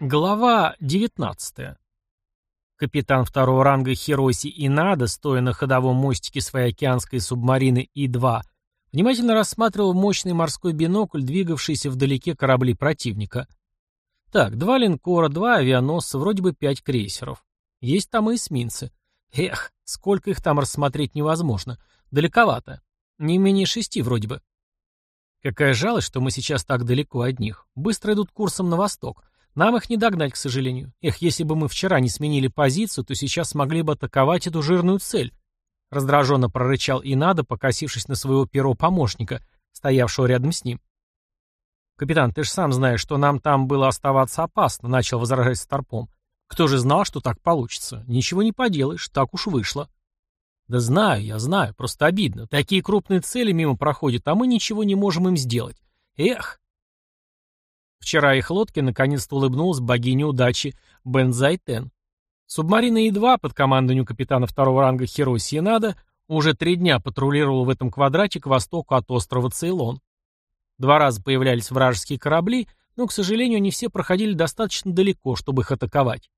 Глава 19. Капитан второго ранга Хироси Инада, стоя на ходовом мостике своей океанской субмарины И-2, внимательно рассматривал мощный морской бинокль, двигавшийся вдалеке корабли противника. Так, два линкора, два авианосца, вроде бы пять крейсеров. Есть там и эсминцы. Эх, сколько их там рассмотреть невозможно. Далековато. Не менее шести вроде бы. Какая жалость, что мы сейчас так далеко от них. Быстро идут курсом на восток. Нам их не догнать, к сожалению. Эх, если бы мы вчера не сменили позицию, то сейчас смогли бы атаковать эту жирную цель. Раздраженно прорычал Инада, покосившись на своего первого помощника, стоявшего рядом с ним. «Капитан, ты же сам знаешь, что нам там было оставаться опасно», — начал возражать Старпом. «Кто же знал, что так получится? Ничего не поделаешь, так уж вышло». «Да знаю, я знаю, просто обидно. Такие крупные цели мимо проходят, а мы ничего не можем им сделать. Эх!» Вчера их лодке наконец-то улыбнулась богиня удачи Бензайтен. Субмарина И-2 под командованием капитана второго ранга Хироси Инада уже три дня патрулировала в этом квадрате к востоку от острова Цейлон. Два раза появлялись вражеские корабли, но, к сожалению, они все проходили достаточно далеко, чтобы их атаковать.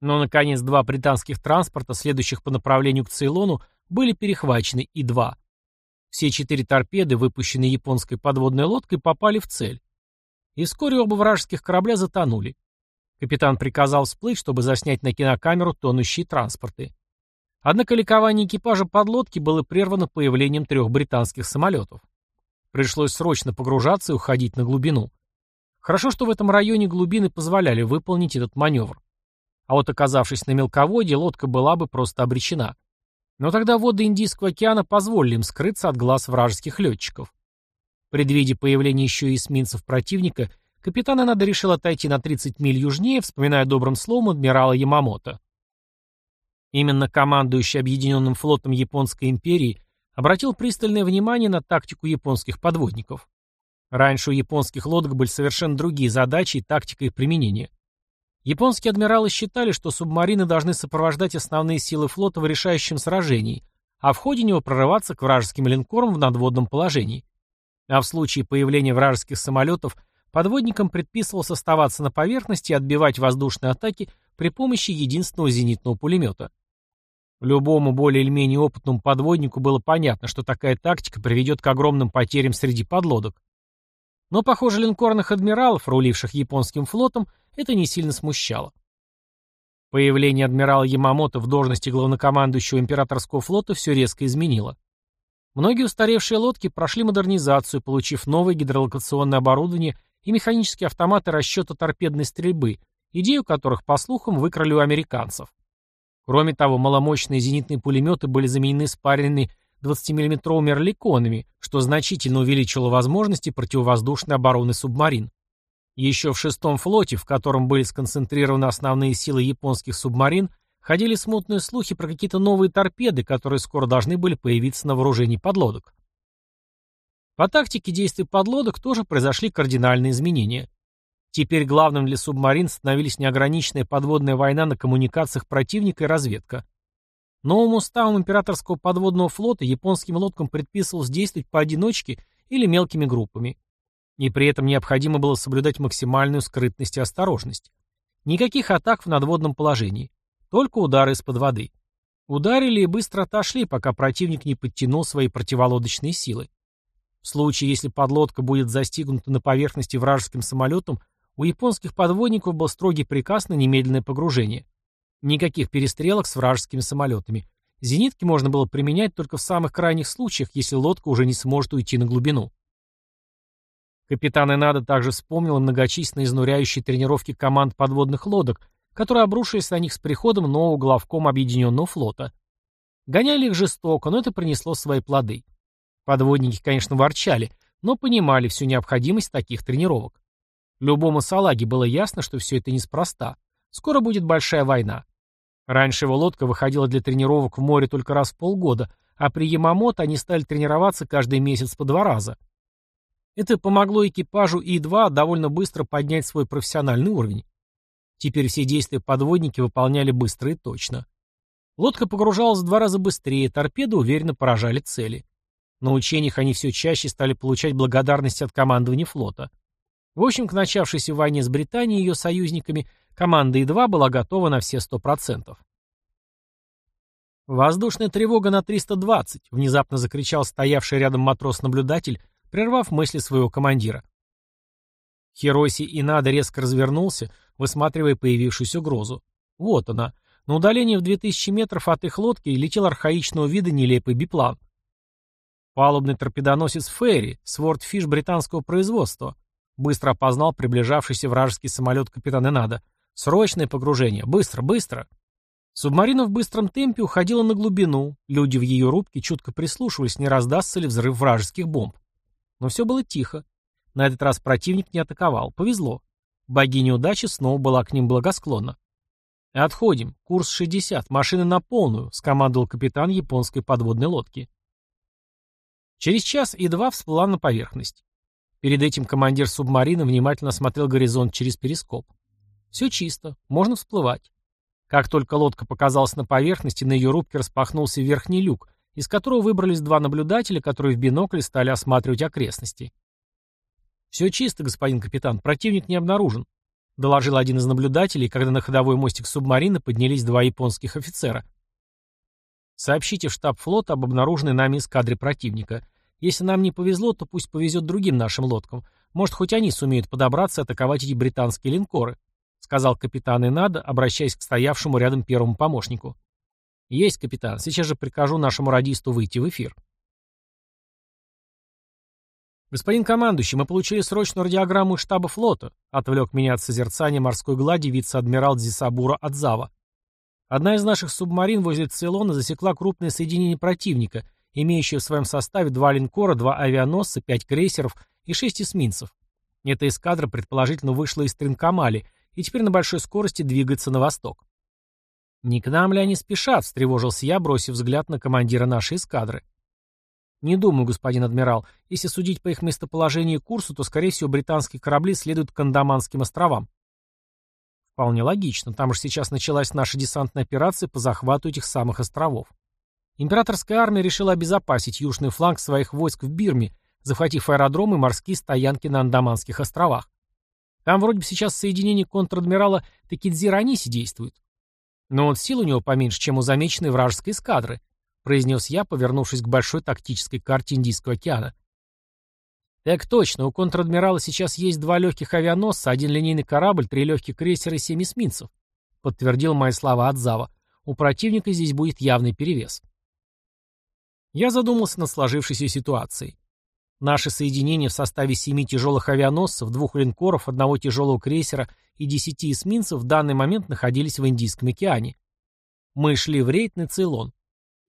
Но, наконец, два британских транспорта, следующих по направлению к Цейлону, были перехвачены И-2. Все четыре торпеды, выпущенные японской подводной лодкой, попали в цель. И вскоре оба вражеских корабля затонули. Капитан приказал всплыть, чтобы заснять на кинокамеру тонущие транспорты. Однако ликование экипажа подлодки было прервано появлением трех британских самолетов. Пришлось срочно погружаться и уходить на глубину. Хорошо, что в этом районе глубины позволяли выполнить этот маневр. А вот оказавшись на мелководье, лодка была бы просто обречена. Но тогда воды Индийского океана позволили им скрыться от глаз вражеских летчиков. Предвидя появление еще и эсминцев противника, капитан Инада решил отойти на 30 миль южнее, вспоминая добрым словом адмирала Ямамото. Именно командующий Объединенным флотом Японской империи обратил пристальное внимание на тактику японских подводников. Раньше у японских лодок были совершенно другие задачи и тактика их применения. Японские адмиралы считали, что субмарины должны сопровождать основные силы флота в решающем сражении, а в ходе него прорываться к вражеским линкорам в надводном положении. А в случае появления вражеских самолетов подводникам предписывалось оставаться на поверхности и отбивать воздушные атаки при помощи единственного зенитного пулемета. Любому более или менее опытному подводнику было понятно, что такая тактика приведет к огромным потерям среди подлодок. Но, похоже, линкорных адмиралов, руливших японским флотом, это не сильно смущало. Появление адмирала Ямамото в должности главнокомандующего императорского флота все резко изменило. Многие устаревшие лодки прошли модернизацию, получив новое гидролокационное оборудование и механические автоматы расчета торпедной стрельбы, идею которых, по слухам, выкрали у американцев. Кроме того, маломощные зенитные пулеметы были заменены спаренными 20-мм орликонами, что значительно увеличило возможности противовоздушной обороны субмарин. Еще в шестом флоте, в котором были сконцентрированы основные силы японских субмарин, Ходили смутные слухи про какие-то новые торпеды, которые скоро должны были появиться на вооружении подлодок. По тактике действий подлодок тоже произошли кардинальные изменения. Теперь главным для субмарин становились неограниченная подводная война на коммуникациях противника и разведка. Новым уставом императорского подводного флота японским лодкам предписывалось действовать поодиночке или мелкими группами. И при этом необходимо было соблюдать максимальную скрытность и осторожность. Никаких атак в надводном положении. Только удары из-под воды. Ударили и быстро отошли, пока противник не подтянул свои противолодочные силы. В случае, если подлодка будет застигнута на поверхности вражеским самолетом, у японских подводников был строгий приказ на немедленное погружение. Никаких перестрелок с вражескими самолетами. Зенитки можно было применять только в самых крайних случаях, если лодка уже не сможет уйти на глубину. Капитан Энада также вспомнил многочисленные изнуряющие тренировки команд подводных лодок, которые обрушились на них с приходом нового главкома Объединенного флота. Гоняли их жестоко, но это принесло свои плоды. Подводники, конечно, ворчали, но понимали всю необходимость таких тренировок. Любому салаге было ясно, что все это неспроста. Скоро будет большая война. Раньше его лодка выходила для тренировок в море только раз в полгода, а при Ямамото они стали тренироваться каждый месяц по два раза. Это помогло экипажу И-2 довольно быстро поднять свой профессиональный уровень. Теперь все действия подводники выполняли быстро и точно. Лодка погружалась в два раза быстрее, торпеды уверенно поражали цели. На учениях они все чаще стали получать благодарность от командования флота. В общем, к начавшейся войне с Британией и ее союзниками команда И-2 была готова на все 100%. «Воздушная тревога на 320», — внезапно закричал стоявший рядом матрос-наблюдатель, прервав мысли своего командира. Хироси Инада резко развернулся, высматривая появившуюся угрозу. Вот она. На удалении в 2000 метров от их лодки летел архаичного вида нелепый биплан. Палубный торпедоносец «Ферри», свортфиш британского производства. Быстро опознал приближавшийся вражеский самолет капитана Инада. «Срочное погружение! Быстро, быстро!» Субмарина в быстром темпе уходила на глубину, люди в ее рубке чутко прислушивались, не раздастся ли взрыв вражеских бомб. Но все было тихо. На этот раз противник не атаковал. Повезло. Богиня удачи снова была к ним благосклонна. «Отходим. Курс 60. Машины на полную», — скомандовал капитан японской подводной лодки. Через час и два всплыла на поверхность. Перед этим командир субмарины внимательно смотрел горизонт через перископ. Все чисто, можно всплывать. Как только лодка показалась на поверхности, на ее рубке распахнулся верхний люк, из которого выбрались два наблюдателя, которые в бинокль стали осматривать окрестности. «Все чисто, господин капитан, противник не обнаружен», — доложил один из наблюдателей, когда на ходовой мостик субмарины поднялись два японских офицера. «Сообщите в штаб флота об обнаруженной нами эскадре противника. Если нам не повезло, то пусть повезет другим нашим лодкам. Может, хоть они сумеют подобраться и атаковать эти британские линкоры», сказал капитан Инада, обращаясь к стоявшему рядом первому помощнику. «Есть, капитан. Сейчас же прикажу нашему радисту выйти в эфир». «Господин командующий, мы получили срочную радиограмму из штаба флота», отвлек меня от созерцания морской глади вице-адмирал Дзисабура Адзава. Одна из наших субмарин возле Цейлона засекла крупное соединение противника, имеющее в своем составе два линкора, два авианосца, пять крейсеров и шесть эсминцев. Эта эскадра предположительно вышла из Тринкамали и теперь на большой скорости двигается на восток. «Не к нам ли они спешат?» — встревожился я, бросив взгляд на командира нашей эскадры. «Не думаю, господин адмирал. Если судить по их местоположению и курсу, то, скорее всего, британские корабли следуют к Андаманским островам». «Вполне логично. Там же сейчас началась наша десантная операция по захвату этих самых островов. Императорская армия решила обезопасить южный фланг своих войск в Бирме, захватив аэродромы и морские стоянки на Андаманских островах. Там вроде бы сейчас соединение контр-адмирала Такидзираниси действует. Но вот сил у него поменьше, чем у замеченной вражеской эскадры, произнес я, повернувшись к большой тактической карте Индийского океана. Так точно, у контр-адмирала сейчас есть два легких авианосца, один линейный корабль, три легких крейсера и семь эсминцев, подтвердил мои слова Адзава. У противника здесь будет явный перевес. Я задумался над сложившейся ситуацией. Наше соединение в составе семи тяжелых авианосцев, двух линкоров, одного тяжелого крейсера и десяти эсминцев в данный момент находились в Индийском океане. Мы шли в рейд на Цейлон.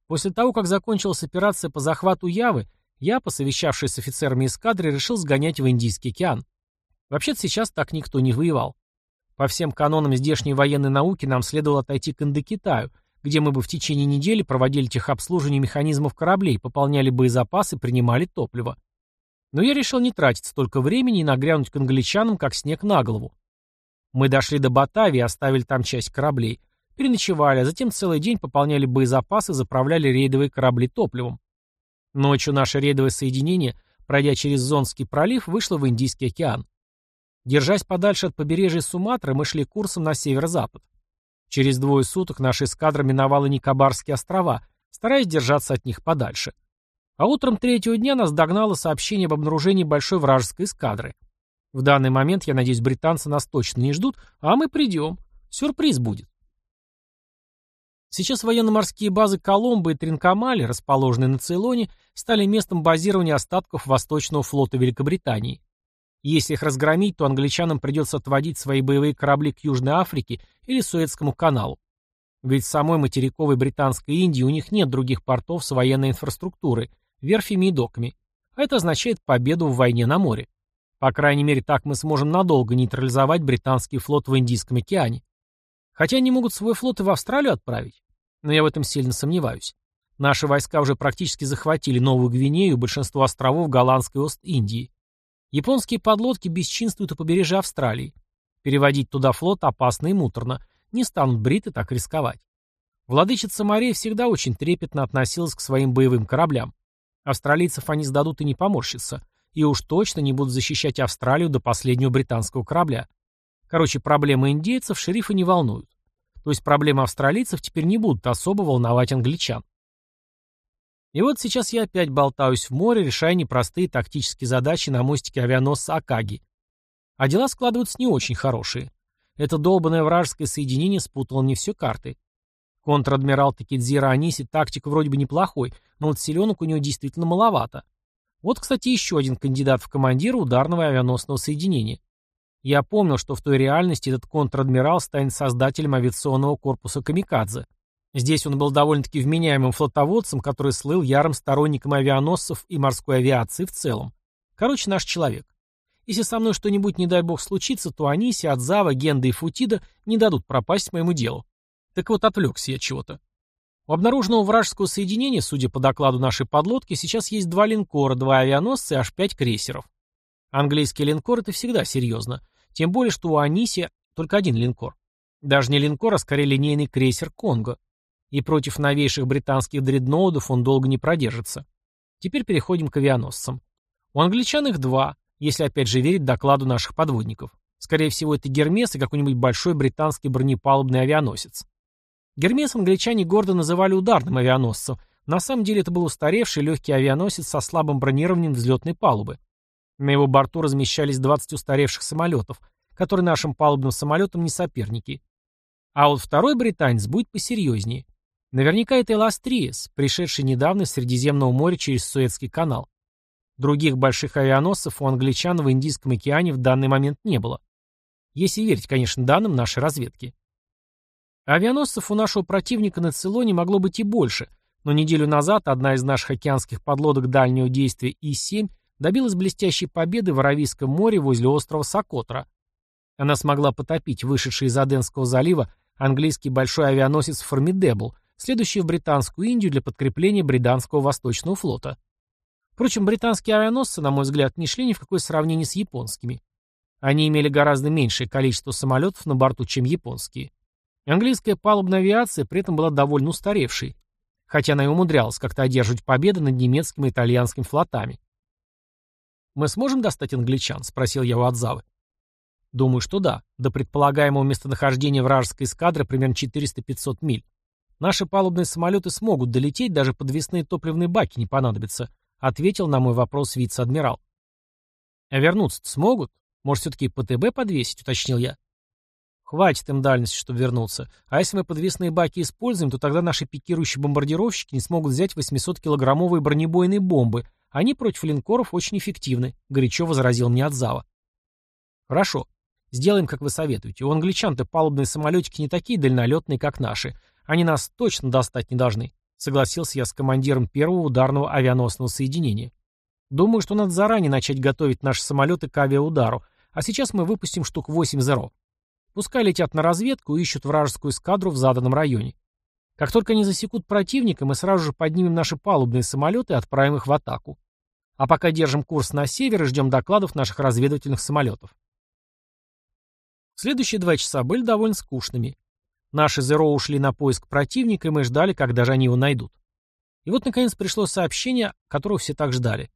После того, как закончилась операция по захвату Явы, я, посовещавшись с офицерами эскадры, решил сгонять в Индийский океан. Вообще-то сейчас так никто не воевал. По всем канонам здешней военной науки нам следовало отойти к Индокитаю, где мы бы в течение недели проводили техобслуживание механизмов кораблей, пополняли боезапасы, принимали топливо. Но я решил не тратить столько времени и нагрянуть к англичанам, как снег на голову. Мы дошли до Батавии и оставили там часть кораблей. Переночевали, а затем целый день пополняли боезапасы и заправляли рейдовые корабли топливом. Ночью наше рейдовое соединение, пройдя через Зонский пролив, вышло в Индийский океан. Держась подальше от побережья Суматры, мы шли курсом на северо-запад. Через двое суток наша эскадра миновала Никобарские острова, стараясь держаться от них подальше. А утром третьего дня нас догнало сообщение об обнаружении большой вражеской эскадры. В данный момент, я надеюсь, британцы нас точно не ждут, а мы придем. Сюрприз будет. Сейчас военно-морские базы Коломбо и Тринкамали, расположенные на Цейлоне, стали местом базирования остатков Восточного флота Великобритании. Если их разгромить, то англичанам придется отводить свои боевые корабли к Южной Африке или Суэцкому каналу. Ведь самой материковой Британской Индии у них нет других портов с военной инфраструктурой, верфями и доками. А это означает победу в войне на море. По крайней мере, так мы сможем надолго нейтрализовать британский флот в Индийском океане. Хотя они могут свой флот и в Австралию отправить. Но я в этом сильно сомневаюсь. Наши войска уже практически захватили Новую Гвинею и большинство островов Голландской Ост-Индии. Японские подлодки бесчинствуют у побережья Австралии. Переводить туда флот опасно и муторно. Не станут бриты так рисковать. Владычица морей всегда очень трепетно относилась к своим боевым кораблям. Австралийцев они сдадут и не поморщатся. и уж точно не будут защищать Австралию до последнего британского корабля. Короче, проблемы индейцев шерифа не волнуют. То есть проблемы австралийцев теперь не будут особо волновать англичан. И вот сейчас я опять болтаюсь в море, решая непростые тактические задачи на мостике авианосца Акаги. А дела складываются не очень хорошие. Это долбанное вражеское соединение спутало мне все карты. Контр-адмирал Такидзира Аниси тактик вроде бы неплохой, но вот селенок у него действительно маловато. Вот, кстати, еще один кандидат в командира ударного авианосного соединения. Я помнил, что в той реальности этот контр-адмирал станет создателем авиационного корпуса «Камикадзе». Здесь он был довольно-таки вменяемым флотоводцем, который слыл ярым сторонником авианосцев и морской авиации в целом. Короче, наш человек. Если со мной что-нибудь, не дай бог, случится, то Аниси, Адзава, Генда и Футида не дадут пропасть моему делу. Так вот, отвлекся я чего-то. У обнаруженного вражеского соединения, судя по докладу нашей подлодки, сейчас есть два линкора, два авианосца и аж пять крейсеров. Английский линкор — это всегда серьезно. Тем более, что у Аниси только один линкор. Даже не линкор, а скорее линейный крейсер «Конго». И против новейших британских дредноудов он долго не продержится. Теперь переходим к авианосцам. У англичан их два, если опять же верить докладу наших подводников. Скорее всего, это Гермес и какой-нибудь большой британский бронепалубный авианосец. Гермес англичане гордо называли ударным авианосцем. На самом деле это был устаревший легкий авианосец со слабым бронированием взлетной палубы. На его борту размещались 20 устаревших самолетов, которые нашим палубным самолетам не соперники. А вот второй британец будет посерьезнее. Наверняка это Эластриес, пришедший недавно из Средиземного моря через Суэцкий канал. Других больших авианосцев у англичан в Индийском океане в данный момент не было. Если верить, конечно, данным нашей разведки. Авианосцев у нашего противника на Цейлоне могло быть и больше, но неделю назад одна из наших океанских подлодок дальнего действия И-7 добилась блестящей победы в Аравийском море возле острова Сокотра. Она смогла потопить вышедший из Аденского залива английский большой авианосец «Формидебл», следующий в Британскую Индию для подкрепления британского Восточного флота. Впрочем, британские авианосцы, на мой взгляд, не шли ни в какое сравнение с японскими. Они имели гораздо меньшее количество самолетов на борту, чем японские. Английская палубная авиация при этом была довольно устаревшей, хотя она и умудрялась как-то одерживать победы над немецким и итальянским флотами. «Мы сможем достать англичан?» — спросил я у Адзавы. «Думаю, что да. До предполагаемого местонахождения вражеской эскадры примерно 400-500 миль. Наши палубные самолеты смогут долететь, даже подвесные топливные баки не понадобятся», — ответил на мой вопрос вице-адмирал. «А вернуться смогут? Может, все-таки ПТБ подвесить?» — уточнил я. Хватит им дальности, чтобы вернуться. А если мы подвесные баки используем, то тогда наши пикирующие бомбардировщики не смогут взять 800-килограммовые бронебойные бомбы. Они против линкоров очень эффективны», — горячо возразил мне Отзава. «Хорошо. Сделаем, как вы советуете. У англичан-то палубные самолетики не такие дальнолетные, как наши. Они нас точно достать не должны», — согласился я с командиром первого ударного авианосного соединения. «Думаю, что надо заранее начать готовить наши самолеты к авиаудару, а сейчас мы выпустим штук 8 зеро. Пускай летят на разведку и ищут вражескую эскадру в заданном районе. Как только они засекут противника, мы сразу же поднимем наши палубные самолеты и отправим их в атаку. А пока держим курс на север и ждем докладов наших разведывательных самолетов. Следующие два часа были довольно скучными. Наши Зеро ушли на поиск противника, и мы ждали, когда же они его найдут. И вот, наконец, пришло сообщение, которого все так ждали.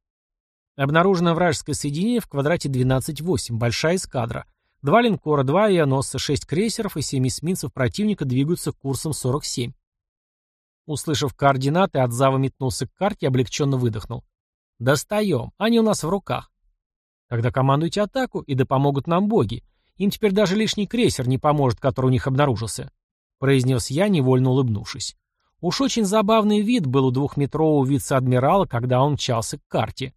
Обнаружено вражеское соединение в квадрате 12-8, большая эскадра — Два линкора, два авианосца, шесть крейсеров и семь эсминцев противника двигаются курсом 47. Услышав координаты, Адзава метнулся к карте и облегченно выдохнул. «Достаем. Они у нас в руках». «Тогда командуйте атаку, и да помогут нам боги. Им теперь даже лишний крейсер не поможет, который у них обнаружился», произнес я, невольно улыбнувшись. Уж очень забавный вид был у двухметрового вице-адмирала, когда он мчался к карте.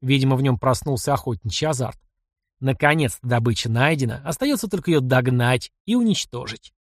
Видимо, в нем проснулся охотничий азарт. Наконец-то добыча найдена, остается только ее догнать и уничтожить.